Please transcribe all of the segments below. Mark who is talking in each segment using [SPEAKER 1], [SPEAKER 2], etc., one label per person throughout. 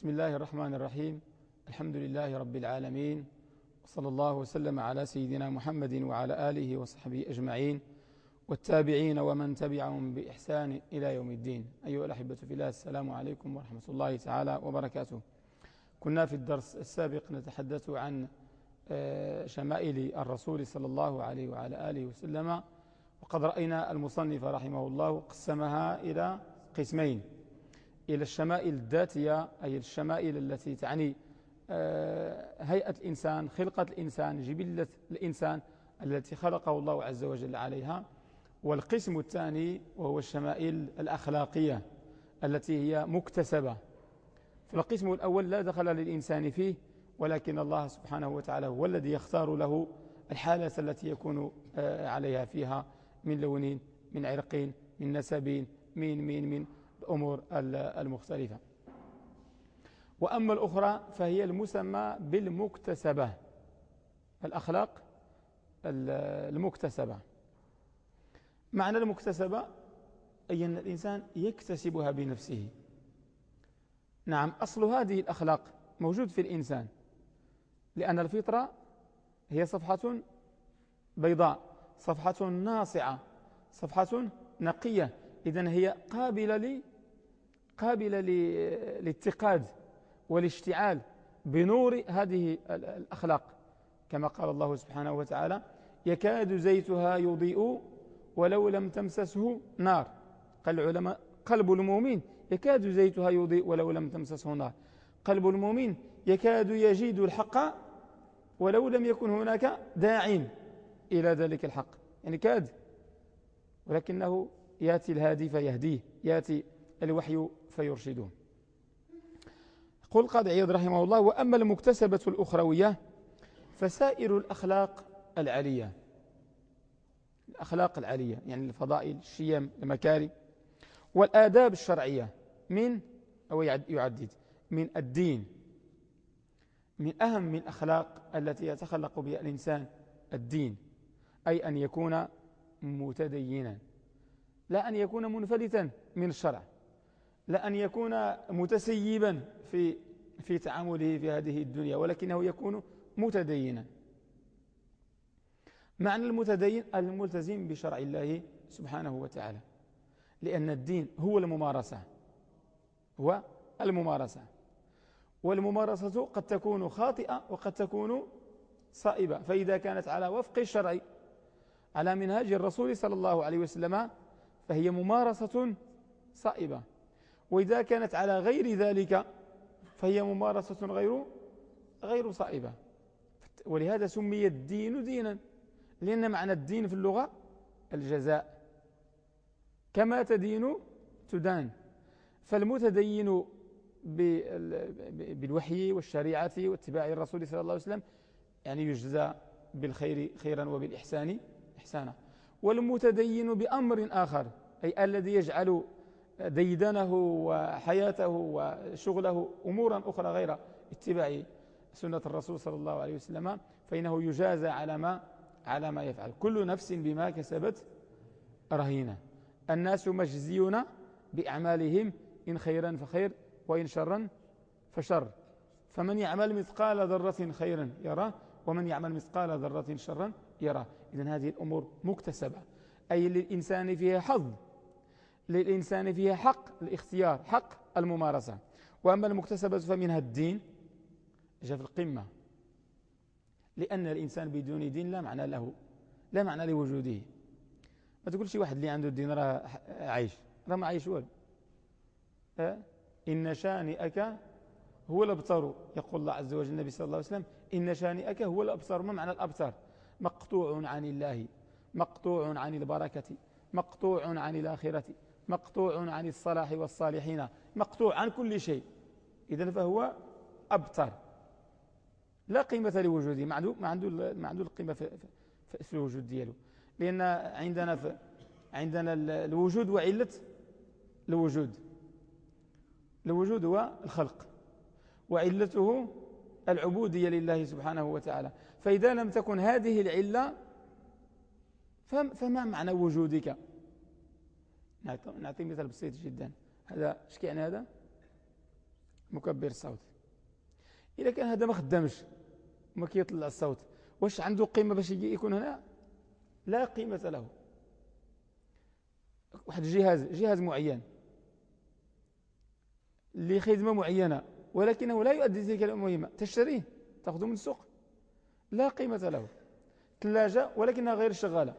[SPEAKER 1] بسم الله الرحمن الرحيم. الحمد لله رب العالمين. وصلى الله وسلم على سيدنا محمد وعلى آله وصحبه أجمعين. والتابعين ومن تبعهم بإحسان إلى يوم الدين. أيها الأحبة في الله السلام عليكم ورحمة الله تعالى وبركاته. كنا في الدرس السابق نتحدث عن آه، شمائل الرسول صلى الله عليه وعلى آله وسلم. وقد رأينا المصنف رحمه الله قسمها إلى قسمين. إلى الشمائل الذاتية أي الشمائل التي تعني آه، هيئة الإنسان خلقة الإنسان جبلة الإنسان التي خلقه الله عز وجل عليها. والقسم الثاني وهو الشمائل الأخلاقية التي هي مكتسبة. فالقسم الأول لا دخل للإنسان فيه ولكن الله سبحانه وتعالى هو الذي يختار له الحالة التي يكون آه، عليها فيها من لون من عرق من نسب من من من الأمور المختلفة. وأما الأخرى فهي المسمى بالمكتسبة. الأخلاق المكتسبة. معنى المكتسبة أي أن الإنسان يكتسبها بنفسه. نعم أصل هذه الأخلاق موجود في الإنسان لأن الفطرة هي صفحة بيضاء صفحة ناصعة صفحة نقية. إذن هي قابلة لي قابلة للاتقاد والاشتعال بنور هذه الأخلاق. كما قال الله سبحانه وتعالى يكاد زيتها يضيء ولو لم تمسسه نار. قال العلماء قلب المؤمن يكاد زيتها يضيء ولو لم تمسسه نار. قلب المؤمن يكاد يجيد الحق ولو لم يكن هناك داع إلى ذلك الحق. يعني كاد ولكنه يأتي الهادي فيهديه يأتي الوحي فيرشده قل قد عيض رحمه الله وأما المكتسبة الأخروية فسائر الأخلاق العالية. الأخلاق العالية يعني الفضائل الشيم المكارم والآداب الشرعية من؟ أو يعدد. من الدين. من أهم الأخلاق التي يتخلق بها الإنسان الدين أي أن يكون متدينا لا أن يكون منفلتا من الشرع. لا أن يكون متسيبا في في تعامله في هذه الدنيا ولكنه يكون متدينا. معنى المتدين الملتزم بشرع الله سبحانه وتعالى لأن الدين هو الممارسة هو الممارسة. والممارسة قد تكون خاطئة وقد تكون صائبة. فإذا كانت على وفق الشرع على منهاج الرسول صلى الله عليه وسلم فهي ممارسة صائبة. وإذا كانت على غير ذلك فهي ممارسة غير غير صائبة. ولهذا سمي الدين دينا لأن معنى الدين في اللغة الجزاء. كما تدين تدان. فالمتدين بالوحي والشريعة واتباع الرسول صلى الله عليه وسلم يعني يجزى بالخير خيرا وبالإحسان إحسانا. والمتدين بأمر آخر أي الذي يجعل ديدنه وحياته وشغله أمورا أخرى غير اتباع سنة الرسول صلى الله عليه وسلم فإنه يجازى على ما على ما يفعل. كل نفس بما كسبت رهينة. الناس مجزيون بأعمالهم إن خيرا فخير وإن شرا فشر. فمن يعمل مثقال ذرة خيرا يراه ومن يعمل مثقال ذرة شرا يراه إذن هذه الأمور مكتسبة. أي للإنسان فيها حظ. للإنسان فيها حق الاختيار حق الممارسة. وأما المكتسبة فمنها الدين جاء في القمة. لأن الإنسان بدون دين لا معنى له لا معنى لوجوده. ما تقول شي واحد اللي عنده الدين راه عايش راه ما عايش والو. إن شانئك هو الأبصر يقول الله عز وجل النبي صلى الله عليه وسلم. إن شانئك هو الأبصر ما معنى الأبصر مقطوع عن الله مقطوع عن البركة مقطوع عن الآخرة. مقطوع عن الصلاح والصالحين مقطوع عن كل شيء. إذن فهو أبتر. لا قيمة لوجوده. ما عنده ما عنده ما عنده القيمة في, في, في الوجود دياله لأن عندنا في عندنا الوجود وعلة الوجود. الوجود هو الخلق. وعلته العبودية لله سبحانه وتعالى. فإذا لم تكن هذه العلة فما معنى وجودك؟ نعطي مثال بسيط جدا. هذا إيش يعني هذا؟ مكبر الصوت إذا كان هذا ما خدامش وما كيطلع الصوت واش عنده قيمة باش يكون هنا؟ لا قيمة له. واحد الجهاز جهاز معين. لخدمة معينة ولكنه لا يؤدي تلك المهمة. تشتريه تأخذه من السوق. لا قيمة له. ثلاجة ولكنها غير شغالة.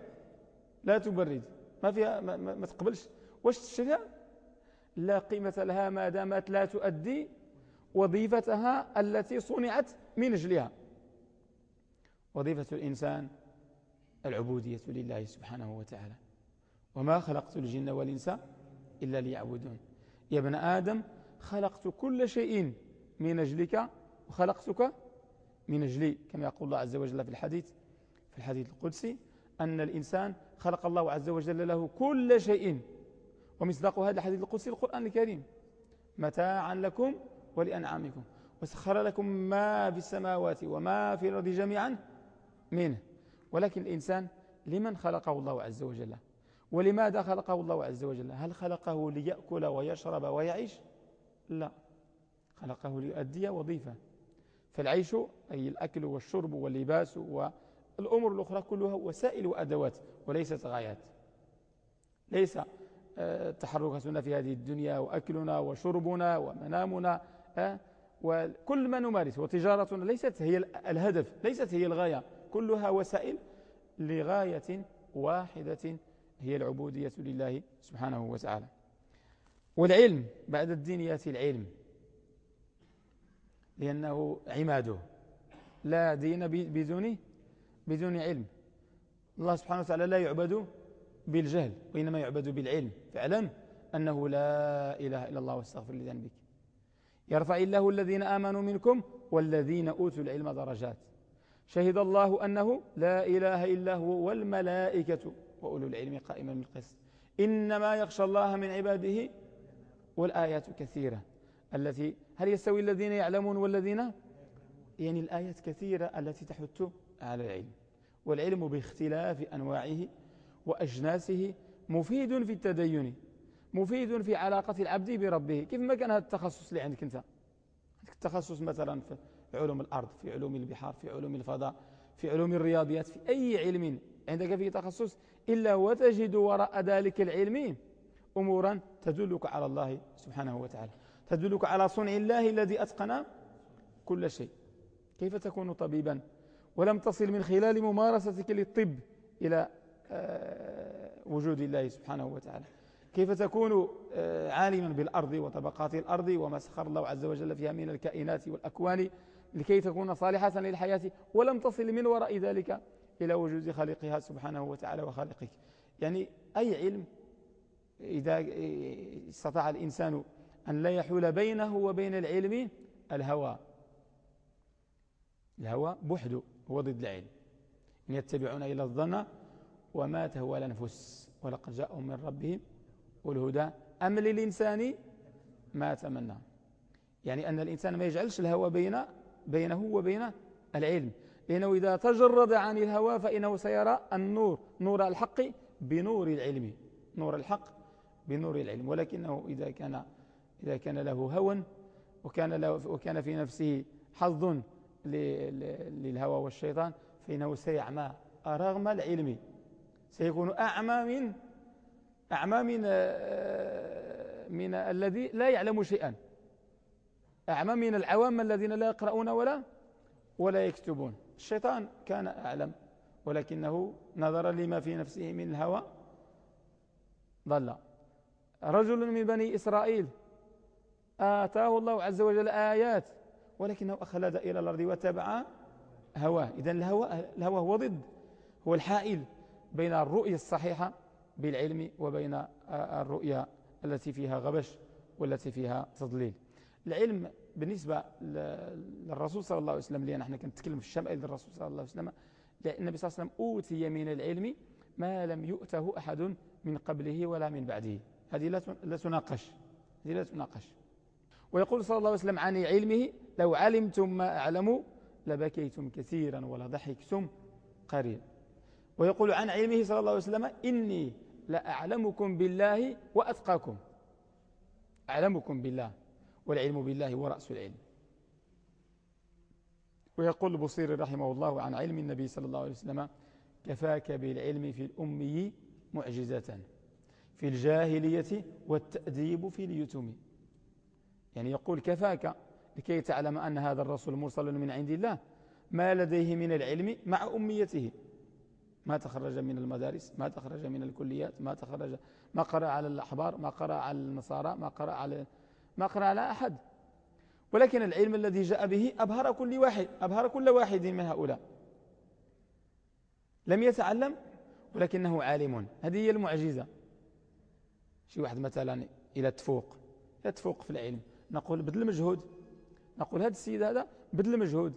[SPEAKER 1] لا تبرد. ما فيها ما, ما تقبلش. واش تشتريها؟ لا قيمة لها ما دامت لا تؤدي وظيفتها التي صنعت من أجلها. وظيفة الإنسان العبودية لله سبحانه وتعالى. وما خلقت الجن والإنس إلا ليعبدون. يا ابن آدم خلقت كل شيء من أجلك وخلقتك من أجلي كما يقول الله عز وجل في الحديث في الحديث القدسي أن الإنسان خلق الله عز وجل له كل شيء. ومصداق هذا الحديث القدسي القرآن الكريم. متاعا لكم ولأنعامكم. وسخر لكم ما في السماوات وما في الأرض جميعا منه. ولكن الإنسان لمن خلقه الله عز وجل؟ ولماذا خلقه الله عز وجل؟ هل خلقه ليأكل ويشرب ويعيش؟ لا. خلقه ليؤدي وظيفة. فالعيش أي الأكل والشرب واللباس والأمور الأخرى كلها وسائل وأدوات وليست غايات. ليس آه، تحركاتنا في هذه الدنيا وأكلنا وشربنا ومنامنا آه، وكل ما نمارس وتجارتنا ليست هي الهدف ليست هي الغاية. كلها وسائل لغاية واحدة هي العبودية لله سبحانه وتعالى. والعلم بعد الدين يأتي العلم. لأنه عماده. لا دين بدون بدون علم. الله سبحانه وتعالى لا يعبد بالجهل وإنما يعبد بالعلم. فاعلم أنه لا إله إلا الله واستغفر لذنبك. يرفع الله الذين آمنوا منكم والذين أوتوا العلم درجات. شهد الله أنه لا إله إلا هو والملائكة وأولو العلم قائما بالقسط. إنما يخشى الله من عباده والآيات كثيرة. التي هل يستوي الذين يعلمون والذين؟ يعني الآيات كثيرة التي تحث على العلم. والعلم باختلاف أنواعه وأجناسه مفيد في التدين مفيد في علاقة العبد بربه. كيف ما كان هذا التخصص اللي عندك أنت؟ التخصص مثلا في علوم الأرض في علوم البحار في علوم الفضاء في علوم الرياضيات في أي علم عندك فيه تخصص إلا وتجد وراء ذلك العلم أمورا تدلك على الله سبحانه وتعالى. تدلك على صنع الله الذي أتقن كل شيء. كيف تكون طبيبا؟ ولم تصل من خلال ممارستك للطب إلى آه، وجود الله سبحانه وتعالى. كيف تكون آه، عالما بالأرض وطبقات الأرض وما سخر الله عز وجل فيها من الكائنات والأكوان لكي تكون صالحة للحياة ولم تصل من وراء ذلك إلى وجود خالقها سبحانه وتعالى وخالقك. يعني أي علم إذا استطاع الإنسان أن لا يحول بينه وبين العلم الهوى. الهوى بحد. هو ضد العلم إن يتبعون إلى الظن وما تهوى الأنفس ولقد جاءهم من ربهم والهدى أم للإنسان ما تمنى يعني أن الإنسان ما يجعلش الهوى بين بينه وبين العلم. لأنه إذا تجرد عن الهوى فإنه سيرى النور. نور الحق بنور العلم. نور الحق بنور العلم. ولكنه إذا كان إذا كان له هوى وكان, له وكان في نفسه حظ للهوى والشيطان فإنه سيعمى. رغم العلم. سيكون أعمى من أعمى من من الذي لا يعلم شيئا. أعمى من العوام الذين لا يقرؤون ولا ولا يكتبون. الشيطان كان أعلم ولكنه نظر لما في نفسه من الهوى. ضل. رجل من بني إسرائيل آتاه الله عز وجل آيات. ولكنه أخلد إلى الأرض وتبع هواه. إذن الهوى, الهوى هو ضد هو الحائل بين الرؤية الصحيحة بالعلم وبين الرؤية التي فيها غبش والتي فيها تضليل. العلم بالنسبة للرسول صلى الله عليه وسلم اللي نحن كنتكلم في الشمائل للرسول صلى الله عليه وسلم النبي صلى الله عليه وسلم أوتي من العلم ما لم يؤته أحد من قبله ولا من بعده. هذه لا تناقش. هذه لا تناقش. ويقول صلى الله عليه وسلم عن علمه لو علمتم ما أعلم لبكيتم كثيرا ولضحكتم قليلا. ويقول عن علمه صلى الله عليه وسلم إني لأعلمكم بالله وأتقاكم. أعلمكم بالله والعلم بالله هو رأس العلم. ويقول البصيري رحمه الله عن علم النبي صلى الله عليه وسلم كفاك بالعلم في الأمي معجزة في الجاهلية والتأديب في اليتم. يعني يقول كفاك لكي تعلم أن هذا الرسول مرسل من عند الله ما لديه من العلم مع أميته. ما تخرج من المدارس ما تخرج من الكليات ما تخرج ما قرأ على الأحبار ما قرأ على النصارى ما قرأ على ما قرأ على أحد. ولكن العلم الذي جاء به أبهر كل واحد أبهر كل واحد من هؤلاء. لم يتعلم ولكنه عالم. هذه هي المعجزة. شي واحد مثلا إلى تفوق إلى تفوق في العلم. نقول بدل مجهود نقول هذا السيد هذا بدل مجهود.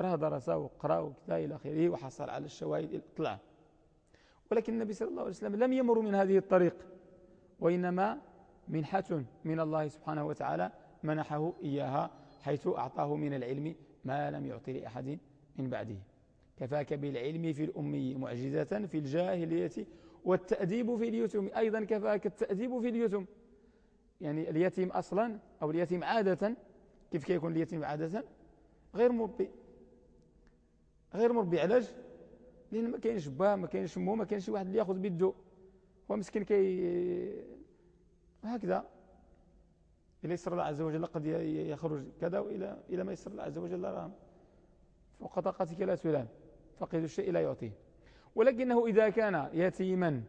[SPEAKER 1] راه درس وقرأ وكذا إلى آخره وحصل على الشواهد طلع ولكن النبي صلى الله عليه وسلم لم يمر من هذه الطريق وإنما منحة من الله سبحانه وتعالى منحه إياها حيث أعطاه من العلم ما لم يعطي لأحد من بعده. كفاك بالعلم في الأمي معجزة في الجاهلية والتأديب في اليتم. أيضا كفاك التأديب في اليتم. يعني اليتيم أصلا أو اليتيم عادة كيف كيكون اليتيم عادة؟ غير مربي. غير مربي علاش؟ لأن ما كاينش با ما كاينش مو ما كاينش واحد اللي ياخذ بيدو. هو مسكين كي هكذا. إلى يسر الله عز وجل قد يخرج كذا وإلى إلى ما يسر الله عز وجل راه فوق طاقتك لا تلام. فقد الشيء لا يعطيه. ولكنه إذا كان يتيما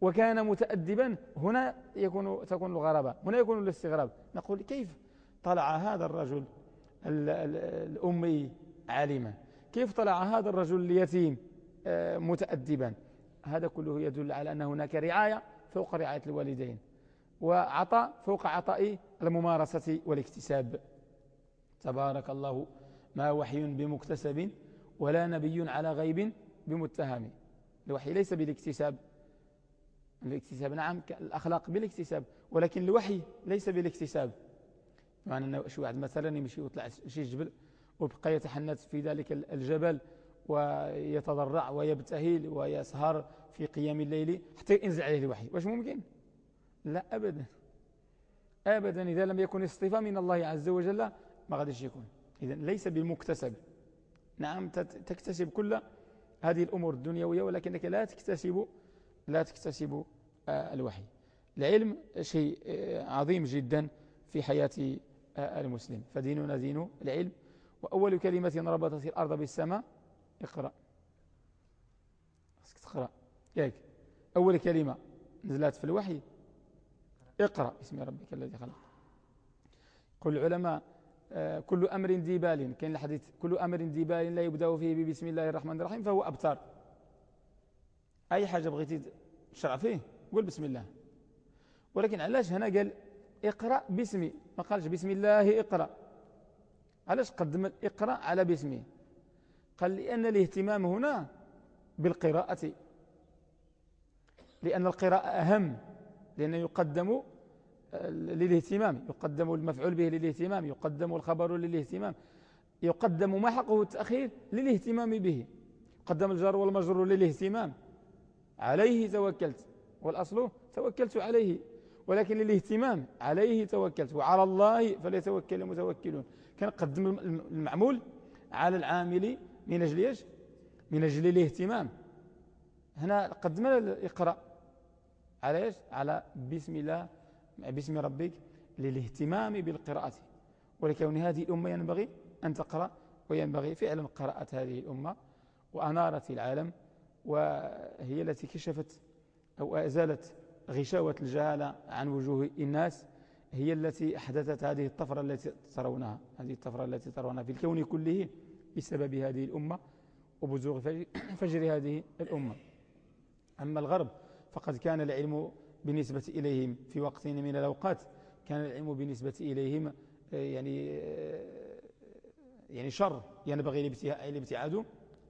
[SPEAKER 1] وكان متأدبا هنا يكون تكون الغرابة. هنا يكون الاستغراب. نقول كيف؟ طلع هذا الرجل الأمي عالما. كيف طلع هذا الرجل اليتيم؟ آه، متأدبا. هذا كله يدل على أن هناك رعاية فوق رعاية الوالدين وعطاء فوق عطاء الممارسة والاكتساب. تبارك الله ما وحي بمكتسب ولا نبي على غيب بمتهم. الوحي ليس بالاكتساب. الاكتساب نعم الأخلاق بالاكتساب ولكن الوحي ليس بالاكتساب. معنى أنه شو واحد مثلا يمشي ويطلع شي جبل وبقى يتحنث في ذلك الجبل ويتضرع ويبتهل ويسهر في قيام الليل حتى ينزل عليه الوحي. واش ممكن؟ لا أبدا. أبدا. إذا لم يكن اصطفاء من الله عز وجل ما غاديش يكون. إذا ليس بالمكتسب نعم تكتسب كل هذه الأمور الدنيوية ولكنك لا تكتسب لا تكتسب آه، الوحي. العلم شيء آه، عظيم جدا في حياة المسلم. فديننا دين العلم. وأول كلمة ربطت الأرض بالسماء اقرأ. تقرأ ياك أول كلمة نزلت في الوحي اقرأ. باسم ربك الذي خلق. قل العلماء آه، كل أمر ديبال كان الحديث كل أمر ديبال لا يبدأ فيه بسم الله الرحمن الرحيم فهو أبتار أي حاجة بغيتي تشرع فيه قول بسم الله. ولكن علاش هنا قال اقرأ باسمي. ما قالش بسم الله اقرأ. علاش قدم اقرأ على باسمه قال لأن الاهتمام هنا بالقراءة. لأن القراءة أهم. لأنه يقدم للاهتمام. يقدم المفعول به للاهتمام. يقدم الخبر للاهتمام. يقدم ما حقه التأخير للاهتمام به. يقدم الجار والمجرور للاهتمام. عليه توكلت. والأصل توكلت عليه. ولكن للاهتمام عليه توكلت وعلى الله فليتوكل المتوكلون. كان قدم المعمول على العامل من أجل إيش؟ من أجل الاهتمام. هنا قدمنا الإقراء على إيش؟ على بسم الله باسم ربك للاهتمام بالقراءة. ولكون هذه الأمة ينبغي أن تقرأ وينبغي فعلا قراءة هذه الأمة وأنارت العالم وهي التي كشفت أو أزالت غشاوة الجهالة عن وجوه الناس هي التي أحدثت هذه الطفرة التي ترونها. هذه الطفرة التي ترونها في الكون كله بسبب هذه الأمة وبزوغ فجر هذه الأمة. أما الغرب فقد كان العلم بالنسبة إليهم في وقت من الأوقات كان العلم بالنسبة إليهم آه، يعني آه، يعني شر ينبغي الابتعاد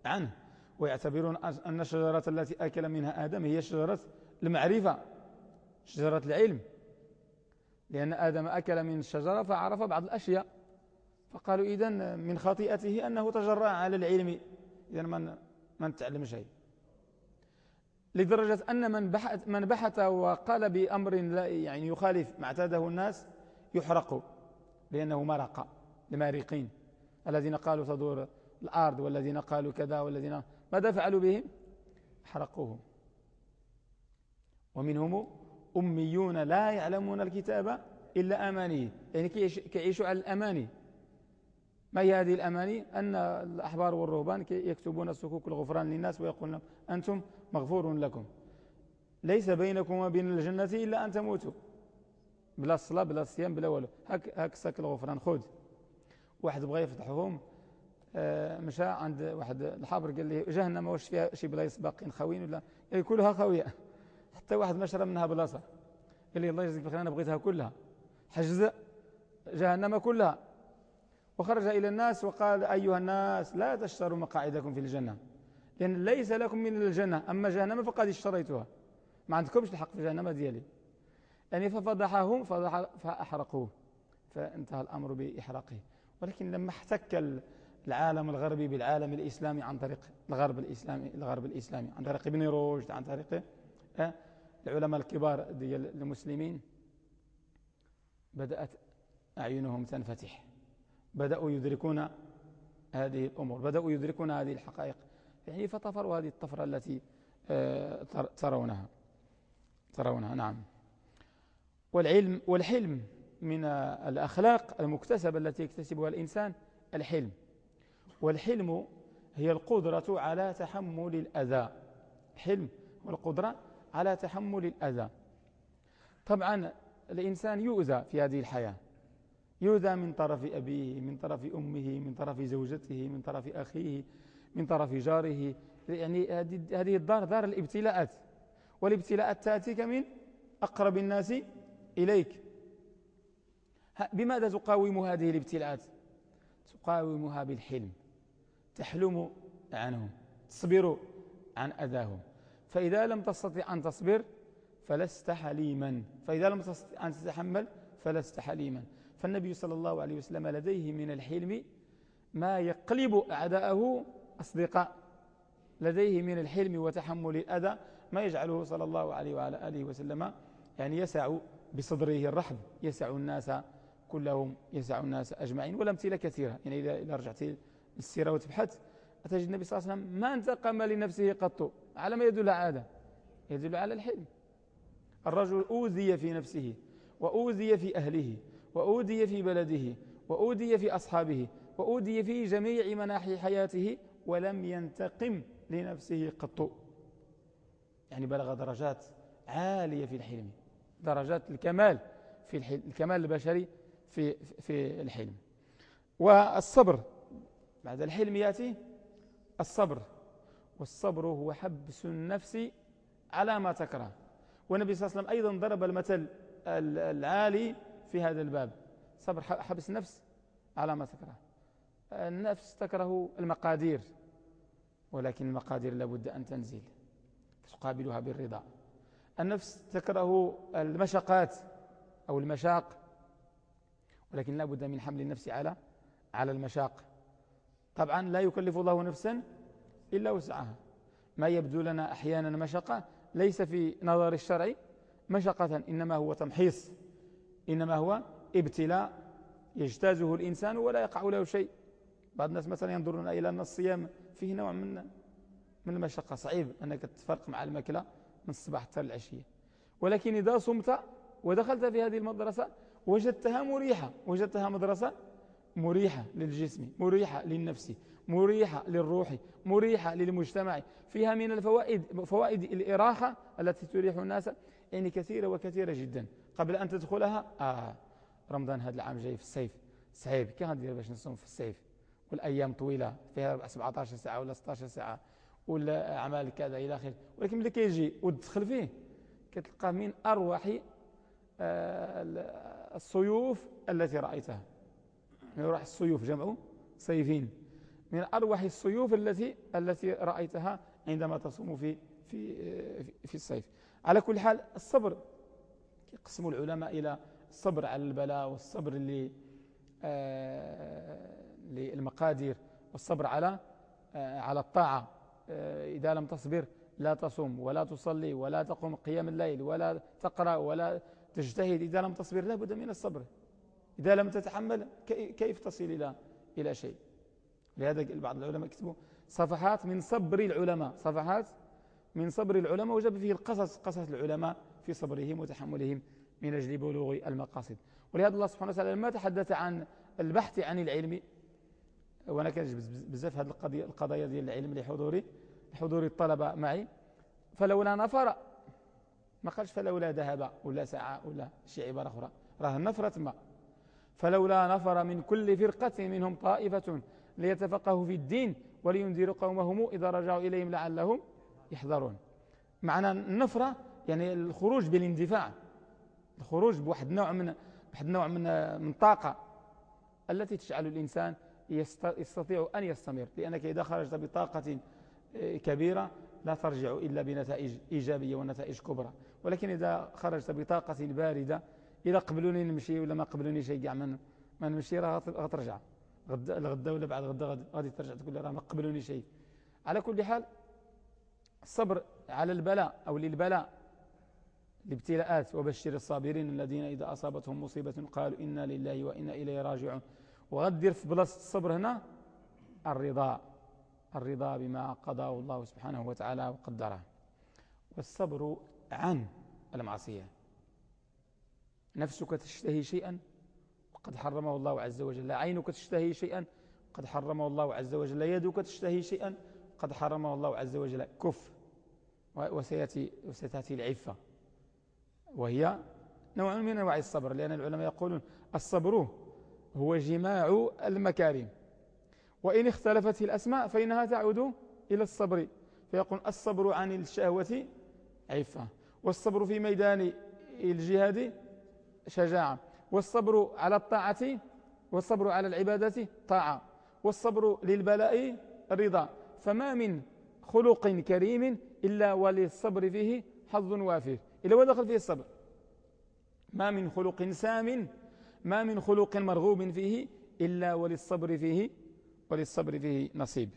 [SPEAKER 1] عنه. ويعتبرون أن الشجرة التي أكل منها آدم هي شجرة المعرفة. شجرة العلم. لأن آدم أكل من الشجرة فعرف بعض الأشياء. فقالوا إذن من خطيئته أنه تجرأ على العلم. إذن من, من تعلم شيء. لدرجة أن من بحث, من بحث وقال بأمر لا يعني يخالف ما اعتاده الناس يحرق لأنه مرق لمارقين. الذين قالوا تدور الأرض والذين قالوا كذا والذين ماذا فعلوا بهم؟ حرقوهم ومنهم أميون لا يعلمون الكتاب إلا أماني. يعني كيعيشوا على الأماني. ما هي هذه الأماني؟ أن الأحبار والرهبان يكتبون السكوك الغفران للناس ويقول لهم أنتم مغفور لكم. ليس بينكم وبين الجنة إلا أن تموتوا. بلا الصلاة بلا الصيام بلا والو. هاك هاك ساك الغفران. خذ. واحد بغى يفتحهم. آه، مشى عند واحد الحابر قال لي جهنم واش فيها شي بلايص باقيين؟ خاويين ولا؟ كلها خاويه حتى واحد ما شرب منها بلاصة. قال لي الله يجزيك بخير أنا بغيتها كلها. حجز جهنم كلها. وخرج إلى الناس وقال أيها الناس لا تشتروا مقاعدكم في الجنة لأن ليس لكم من الجنة أما جهنم فقد اشتريتها. ما عندكمش الحق في جهنم ديالي. يعني ففضحهم فضح فأحرقوه. فانتهى الأمر بإحراقه. ولكن لما احتك العالم الغربي بالعالم الإسلامي عن طريق الغرب الإسلامي الغرب الإسلامي عن طريق ابن روشد عن طريق آه، العلماء الكبار ديال المسلمين بدأت أعينهم تنفتح. بدأوا يدركون هذه الأمور بدأوا يدركون هذه الحقائق. يعني فطفروا هذه الطفرة التي آه، ترونها. ترونها نعم. والعلم والحلم من الأخلاق المكتسبة التي يكتسبها الإنسان الحلم. والحلم هي القدرة على تحمل الأذى. حلم والقدرة على تحمل الأذى. طبعا الإنسان يؤذى في هذه الحياة. يؤذى من طرف أبيه من طرف أمه من طرف زوجته من طرف أخيه من طرف جاره. يعني هذه الدار دار الابتلاءات. والابتلاءات تأتيك من أقرب الناس إليك. بماذا تقاوم هذه الابتلاءات؟ تقاومها بالحلم. تحلم عنهم. تصبر عن أذاهم. فإذا لم تستطع أن تصبر فلست حليما. فإذا لم تستطع أن تتحمل فلست حليما. فالنبي صلى الله عليه وسلم لديه من الحلم ما يقلب أعداءه أصدقاء. لديه من الحلم وتحمل الأذى ما يجعله صلى الله عليه وعلى آله وسلم يعني يسع بصدره الرحب. يسع الناس كلهم يسع الناس أجمعين والأمثلة كثيرة. يعني إذا رجعت السيرة وتبحث أتجد النبي صلى الله عليه وسلم ما انتقم لنفسه قط. على ما يدل على هذا. يدل على الحلم. الرجل أوذي في نفسه وأوذي في أهله وأودي في بلده وأودي في أصحابه وأودي في جميع مناحي حياته ولم ينتقم لنفسه قط. يعني بلغ درجات عالية في الحلم. درجات الكمال في الحلم الكمال البشري في, في الحلم. والصبر. بعد الحلم يأتي الصبر. والصبر هو حبس النفس على ما تكره. والنبي صلى الله عليه وسلم أيضا ضرب المثل العالي في هذا الباب. صبر حبس النفس على ما تكره. النفس تكره المقادير ولكن المقادير لابد أن تنزل تقابلها بالرضا. النفس تكره المشقات أو المشاق ولكن لابد من حمل النفس على على المشاق. طبعا لا يكلف الله نفسا إلا وسعها. ما يبدو لنا أحيانا مشقة ليس في نظر الشرع مشقة إنما هو تمحيص إنما هو ابتلاء. يجتازه الإنسان ولا يقع له شيء. بعض الناس مثلا ينظرون إلى أن الصيام فيه نوع من من المشقة. صعيب أنك تفرق مع الماكلة من الصباح حتى العشية. ولكن إذا صمت ودخلت في هذه المدرسة وجدتها مريحة وجدتها مدرسة مريحة للجسم مريحة للنفس مريحة للروح مريحة للمجتمع. فيها من الفوائد فوائد الإراحة التي تريح الناس يعني كثيرة وكثيرة جدا. قبل أن تدخلها آه رمضان هذا العام جاي في الصيف. صعيب. كي غندير باش نصوم في الصيف؟ والأيام طويلة فيها 17 ساعة ولا 16 ساعة ولا أعمال كذا إلى آخره. ولكن ملي كيجي وتدخل فيه كتلقى من أروح آه، الصيوف التي رأيتها. من أروح الصيوف جمع صيفين من أروح الصيوف التي التي رأيتها عندما تصوم في في في الصيف. على كل حال الصبر يقسم العلماء إلى الصبر على البلاء والصبر آه، للمقادير والصبر على آه، على الطاعة. آه، إذا لم تصبر لا تصوم ولا تصلي ولا تقوم قيام الليل ولا تقرأ ولا تجتهد. إذا لم تصبر لا بد من الصبر. إذا لم تتحمل كيف تصل إلى إلى شيء؟ لهذا بعض العلماء كتبوا صفحات من صبر العلماء. صفحات من صبر العلماء وجب فيه القصص قصص العلماء في صبرهم وتحملهم من أجل بلوغ المقاصد. ولهذا الله سبحانه وتعالى لما تحدث عن البحث عن العلم وأنا كنجبز بزاف هذه القضية القضايا ديال العلم لحضوري لحضور الطلبة معي. فلولا نفر ما قالش فلولا ذهب ولا ساعه ولا شي عبارة أخرى راه نفره ما. فلولا نفر من كل فرقة منهم طائفة ليتفقهوا في الدين ولينذروا قومهم إذا رجعوا إليهم لعلهم يحذرون. معنى النفرة يعني الخروج بالاندفاع الخروج بواحد نوع من بواحد نوع من من طاقة التي تجعل الإنسان يستطيع أن يستمر. لأنك إذا خرجت بطاقة آه، كبيرة لا ترجع إلا بنتائج إيجابية ونتائج كبرى. ولكن إذا خرجت بطاقة باردة إذا قبلوني نمشي ولا ما قبلوني شيء قاع من ما نمشي راه غترجع. غدا الغدا ولا بعد غدا غادي ترجع تقول راه ما قبلوني شيء. على كل حال الصبر على البلاء أو للبلاء الابتلاءات وبشر الصابرين الذين إذا أصابتهم مصيبة قالوا إنا لله وإنا إليه راجعون. وغدير في بلاصة الصبر هنا الرضا الرضا بما قضاه الله سبحانه وتعالى وقدره. والصبر عن المعصية. نفسك تشتهي شيئا؟ وقد حرمه الله عز وجل. عينك تشتهي شيئا؟ قد حرمه الله عز وجل. يدك تشتهي شيئا؟ قد حرمه الله عز وجل. كف. وسيأتي, وستأتي العفة. وهي نوع من أنواع الصبر لأن العلماء يقولون الصبر هو جماع المكارم. وإن اختلفت الأسماء فإنها تعود إلى الصبر. فيقول الصبر عن الشهوة عفة. والصبر في ميدان الجهاد شجاعة. والصبر على الطاعة والصبر على العبادة طاعة. والصبر للبلاء رضا. فما من خلق كريم إلا وللصبر فيه حظ وافر. إلا ودخل فيه الصبر؟ ما من خلق سام ما من خلق مرغوب فيه إلا وللصبر فيه وللصبر فيه نصيب.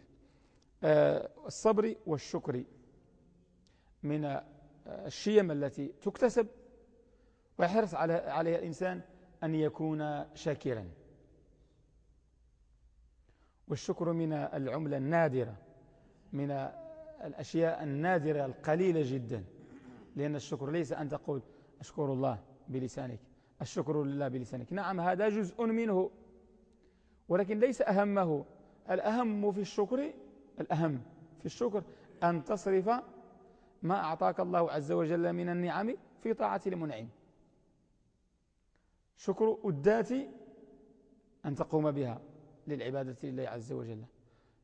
[SPEAKER 1] آه، الصبر والشكر من الشيم التي تكتسب ويحرص عليها الإنسان أن يكون شاكرا. والشكر من العملة النادرة من الأشياء النادرة القليلة جدا لأن الشكر ليس أن تقول أشكر الله بلسانك الشكر لله بلسانك. نعم هذا جزء منه ولكن ليس أهمه. الأهم في الشكر الأهم في الشكر أن تصرف ما أعطاك الله عز وجل من النعم في طاعة المنعم. شكر الذات أن تقوم بها للعبادة لله عز وجل.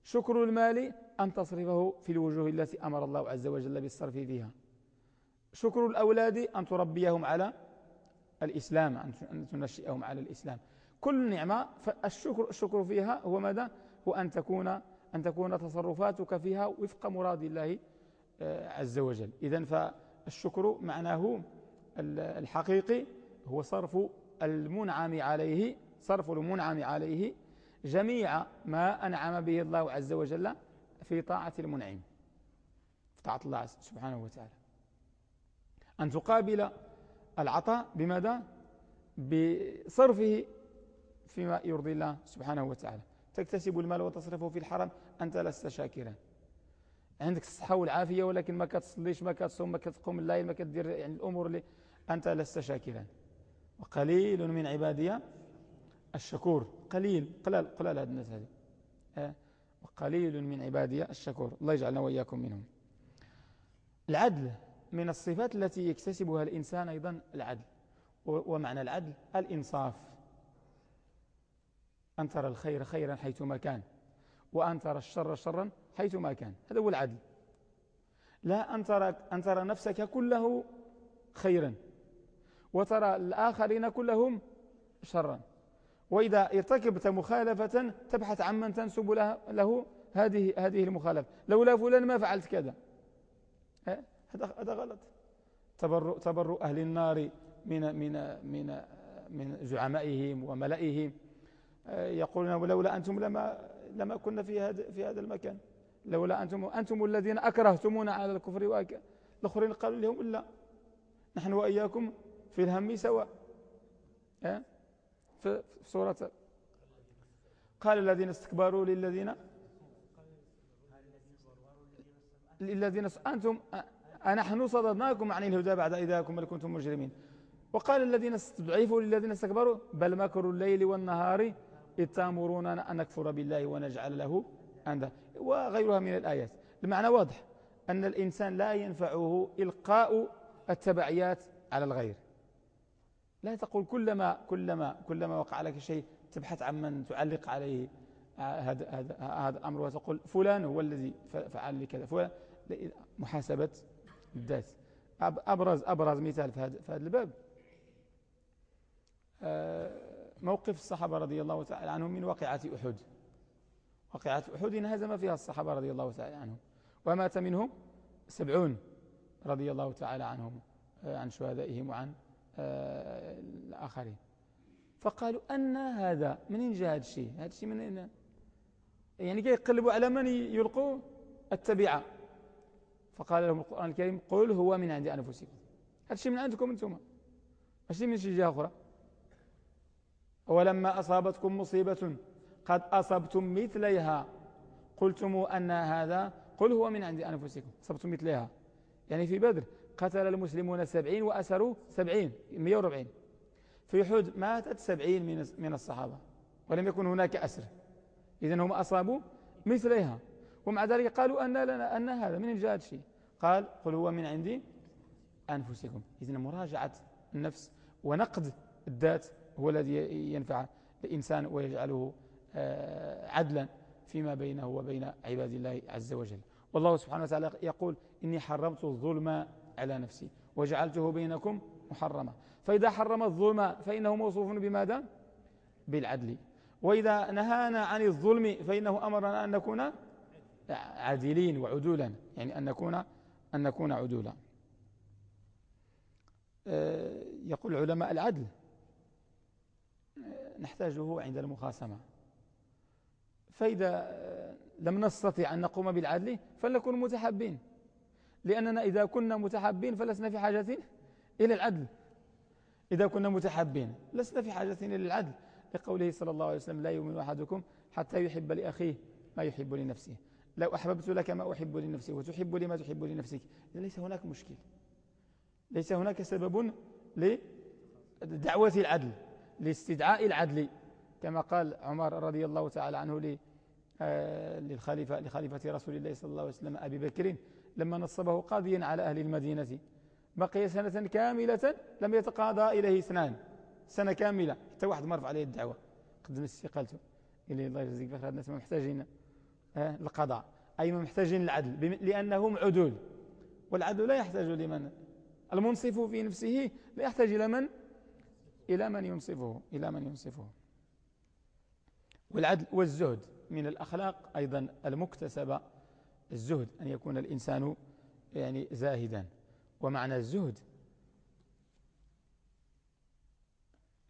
[SPEAKER 1] شكر المال أن تصرفه في الوجوه التي أمر الله عز وجل بالصرف فيها. شكر الأولاد أن تربيهم على الإسلام أن تنشئهم على الإسلام. كل نعمة فالشكر الشكر فيها هو ماذا؟ هو أن تكون أن تكون تصرفاتك فيها وفق مراد الله آه، عز وجل. إذا فالشكر معناه الحقيقي هو صرف المنعم عليه صرف المنعم عليه جميع ما أنعم به الله عز وجل في طاعة المنعم. في طاعة الله سبحانه وتعالى. أن تقابل العطاء بماذا؟ بصرفه فيما يرضي الله سبحانه وتعالى. تكتسب المال وتصرفه في الحرم أنت لست شاكرا. عندك الصحة والعافية ولكن ما كتصليش ما كتصوم ما كتقوم الليل ما كتدير يعني الأمور اللي أنت لست شاكرا. وقليل من عبادي الشكور. قليل قلال قلال هذا الناس هذه. آه. وقليل من عبادي الشكور. الله يجعلنا وإياكم منهم. العدل من الصفات التي يكتسبها الإنسان أيضا العدل. ومعنى العدل الإنصاف. أن ترى الخير خيرا حيثما كان وأن ترى الشر شرا حيثما كان. هذا هو العدل. لا أن ترى, أن ترى نفسك كله خيرا. وترى الآخرين كلهم شرا. وإذا ارتكبت مخالفة تبحث عن من تنسب له هذه هذه المخالفة. لولا فلان ما فعلت كذا. هذا هذا غلط. تبرؤ تبرؤ أهل النار من من من من زعمائهم وملئهم. آه، يقولون ولولا أنتم لما لما كنا في هذا في هذا المكان. لولا أنتم أنتم الذين أكرهتمونا على الكفر الآخرين قالوا لهم لا. نحن وإياكم في الهم سواء. في سورة قال الذين استكبروا للذين للذين أنتم أنحن صددناكم عن الهدى بعد إذا كنتم مجرمين. وقال الذين استضعفوا للذين استكبروا بل مكروا الليل والنهار إذ تامروننا أن نكفر بالله ونجعل له أندا وغيرها من الآيات. المعنى واضح أن الإنسان لا ينفعه إلقاء التبعيات على الغير. لا تقول كلما كلما كلما وقع لك شيء تبحث عن من تعلق عليه هذا هذا هذا الأمر وتقول فلان هو الذي فعل لي كذا فلان محاسبة الذات. أبرز أبرز مثال في هذا في هذا الباب. آه، موقف الصحابة رضي الله تعالى عنهم من واقعة أحد. واقعة أحد انهزم فيها الصحابة رضي الله تعالى عنهم. ومات منهم سبعون رضي الله تعالى عنهم آه، عن شهدائهم وعن آه، الآخرين. فقالوا أن هذا منين جاء هذا الشيء؟ هذا الشيء من يعني يقلبوا على من يلقوا التبعة. فقال لهم القرآن الكريم قل هو من عند أنفسكم. هذا الشيء من عندكم أنتم. ماشي من شي جهة أخرى. ولما أصابتكم مصيبة قد أصبتم مثليها. قلتم أن هذا قل هو من عند أنفسكم. أصبتم مثليها. يعني في بدر. قتل المسلمون سبعين وأسروا سبعين مئة وربعين في حد ماتت سبعين من من الصحابة ولم يكن هناك أسر. إذن هم أصابوا مثليها. ومع ذلك قالوا أن, لنا أن هذا من جاء شيء. قال قل هو من عندي أنفسكم. إذن مراجعة النفس ونقد الذات هو الذي ينفع الإنسان ويجعله آه، عدلا فيما بينه وبين عباد الله عز وجل. والله سبحانه وتعالى يقول إني حرمت الظلم على نفسي. وجعلته بينكم محرما. فإذا حرم الظلم فإنه موصوف بماذا؟ بالعدل. وإذا نهانا عن الظلم فإنه أمرنا أن نكون عادلين وعدولا. يعني أن نكون أن نكون عدولا. آه، يقول علماء العدل نحتاجه عند المخاصمة. فإذا لم نستطع أن نقوم بالعدل فلنكون متحبين لأننا إذا كنا متحبين فلسنا في حاجة إلى العدل. إذا كنا متحبين لسنا في حاجة إلى العدل. لقوله صلى الله عليه وسلم لا يؤمن أحدكم حتى يحب لأخيه ما يحب لنفسه. لو أحببت لك ما أحب لنفسي وتحب لي ما تحب لنفسك. ليس هناك مشكل. ليس هناك سبب لدعوة العدل لاستدعاء العدل. كما قال عمر رضي الله تعالى عنه آه، للخليفة لخليفة رسول الله صلى الله عليه وسلم أبي بكر لما نصبه قاضيا على أهل المدينة. بقي سنة كاملة لم يتقاضى إليه اثنان. سنة كاملة. حتى واحد مرفع عليه الدعوة. قدم استقالته. إلي الله يجزيك بخير. الناس ما محتاجين آه، القضاء أي ما محتاجين العدل لأنهم عدول. والعدل لا يحتاج لمن المنصف في نفسه لا يحتاج إلى من؟ إلى من ينصفه. إلى من ينصفه. والعدل والزهد من الأخلاق أيضا المكتسبة. الزهد أن يكون الإنسان يعني زاهدا. ومعنى الزهد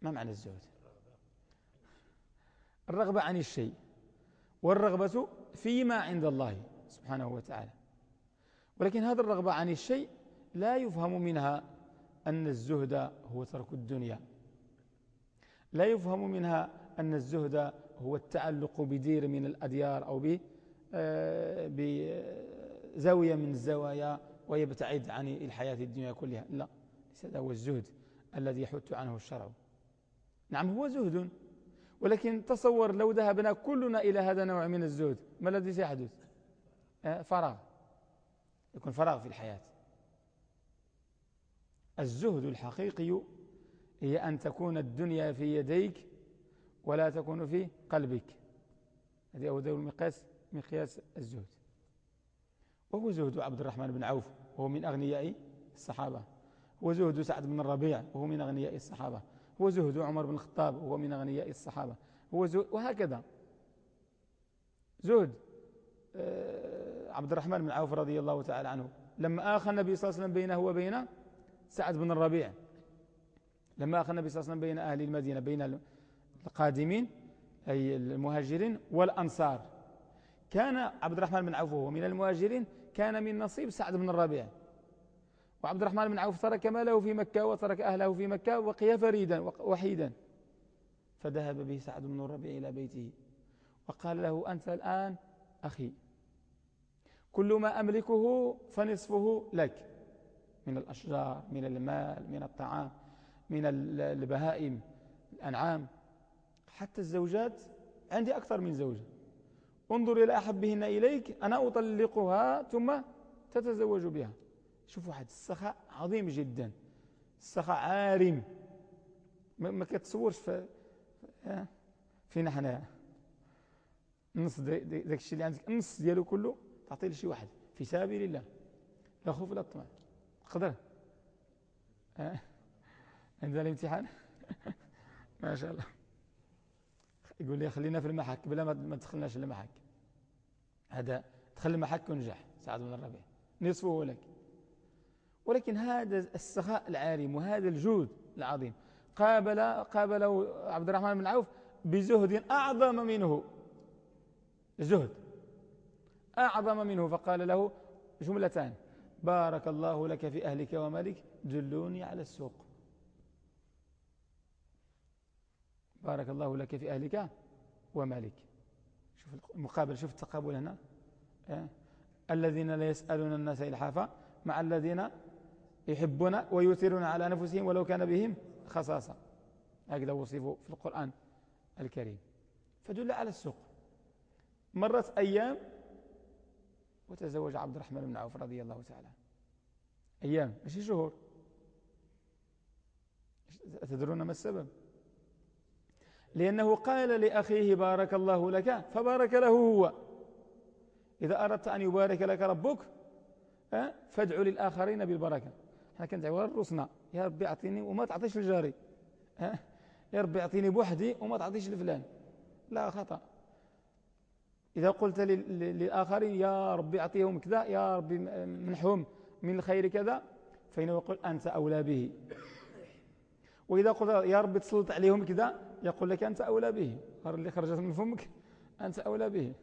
[SPEAKER 1] ما معنى الزهد؟ الرغبة عن الشيء والرغبة فيما عند الله سبحانه وتعالى. ولكن هذا الرغبة عن الشيء لا يفهم منها أن الزهد هو ترك الدنيا. لا يفهم منها أن الزهد هو التعلق بدير من الأديار أو آه، بزاوية من الزوايا ويبتعد عن الحياة الدنيا كلها. لا ليس هذا هو الزهد الذي يحث عنه الشرع. نعم هو زهد. ولكن تصور لو ذهبنا كلنا إلى هذا النوع من الزهد ما الذي سيحدث؟ آه، فراغ. يكون فراغ في الحياة. الزهد الحقيقي هي أن تكون الدنيا في يديك ولا تكون في قلبك. هذه أول دور مقياس مقياس الزهد. وهو زهد عبد الرحمن بن عوف وهو من أغنياء الصحابة. هو زهد سعد بن الربيع وهو من أغنياء الصحابة. هو زهد عمر بن الخطاب وهو من أغنياء الصحابة. هو زهد وهكذا. زهد آه، عبد الرحمن بن عوف رضي الله تعالى عنه لما آخى النبي صلى الله عليه وسلم بينه وبين سعد بن الربيع لما أخذ النبي صلى الله عليه وسلم بين أهل المدينة بين القادمين أي المهاجرين والأنصار. كان عبد الرحمن بن عوف وهو من المهاجرين كان من نصيب سعد بن الربيع. وعبد الرحمن بن عوف ترك ماله في مكة وترك أهله في مكة وقي فريدا وحيدا. فذهب به سعد بن الربيع إلى بيته وقال له أنت الآن أخي. كل ما أملكه فنصفه لك. من الأشجار من المال من الطعام من البهائم الأنعام. حتى الزوجات عندي أكثر من زوجة. انظر إلى أحبهن إليك أنا أطلقها ثم تتزوج بها. شوف واحد السخاء عظيم جدا. السخاء عارم. ما كتصورش في فينا حنا النص داك الشيء اللي عندك النص ديالو كله تعطيه لشي واحد في سبيل الله. لا خوف لا طمع. تقدر؟ عند الامتحان؟ ما شاء الله. يقول لي خلينا في المحك بلا ما تدخلناش المحك. هذا دخل المحك ونجح سعد بن الربيع. نصفه لك. ولكن هذا السخاء العارم وهذا الجود العظيم قابل قابله عبد الرحمن بن عوف بزهد أعظم منه. زهد. أعظم منه فقال له جملتان بارك الله لك في أهلك ومالك دلوني على السوق. بارك الله لك في أهلك ومالك. شوف المقابل شوف التقابل هنا. أه؟ الذين لا يسألون الناس إلحافا مع الذين يحبون ويثيرون على أنفسهم ولو كان بهم خصاصة. هكذا وصفوا في القرآن الكريم. فدل على السوق. مرت أيام وتزوج عبد الرحمن بن عوف رضي الله تعالى أيام ماشي شهور. تدرون ما السبب؟ لأنه قال لأخيه بارك الله لك فبارك له هو. إذا أردت أن يبارك لك ربك فادعوا للآخرين بالبركة. إحنا كندعوا لرسنا يا ربي أعطيني وما تعطيش لجاري يا ربي أعطيني بوحدي وما تعطيش لفلان. لا خطأ. إذا قلت للآخرين يا ربي أعطيهم كذا يا ربي منحهم من الخير كذا فإنه يقول أنت أولى به. وإذا قلت يا ربي تسلط عليهم كذا يقول لك أنت أولى به. اللي خرجت من فمك أنت أولى به.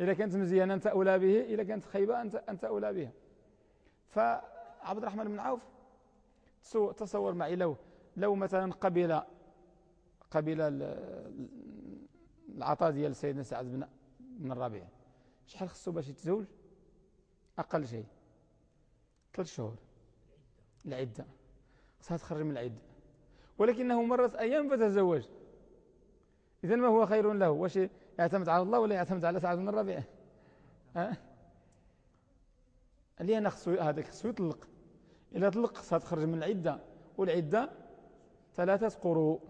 [SPEAKER 1] إذا كانت مزيانة أنت أولى به. إذا كانت خيبة أنت, أنت أولى بها. فعبد الرحمن بن عوف تصور معي لو لو مثلا قبل قبل العطاء ديال سيدنا سعد بن من الربيع. شحال خصو باش يتزوج؟ أقل شيء. ثلاث شهور. العدة. خصها تخرج من العدة. ولكنه مرت أيام فتزوج إذن ما هو خير له؟ واش يعتمد على الله ولا يعتمد على سعد بن الربيع ها؟ أنا خصو هذاك؟ خصو يطلق إذا طلق خصها تخرج من العدة والعدة ثلاثة قروء.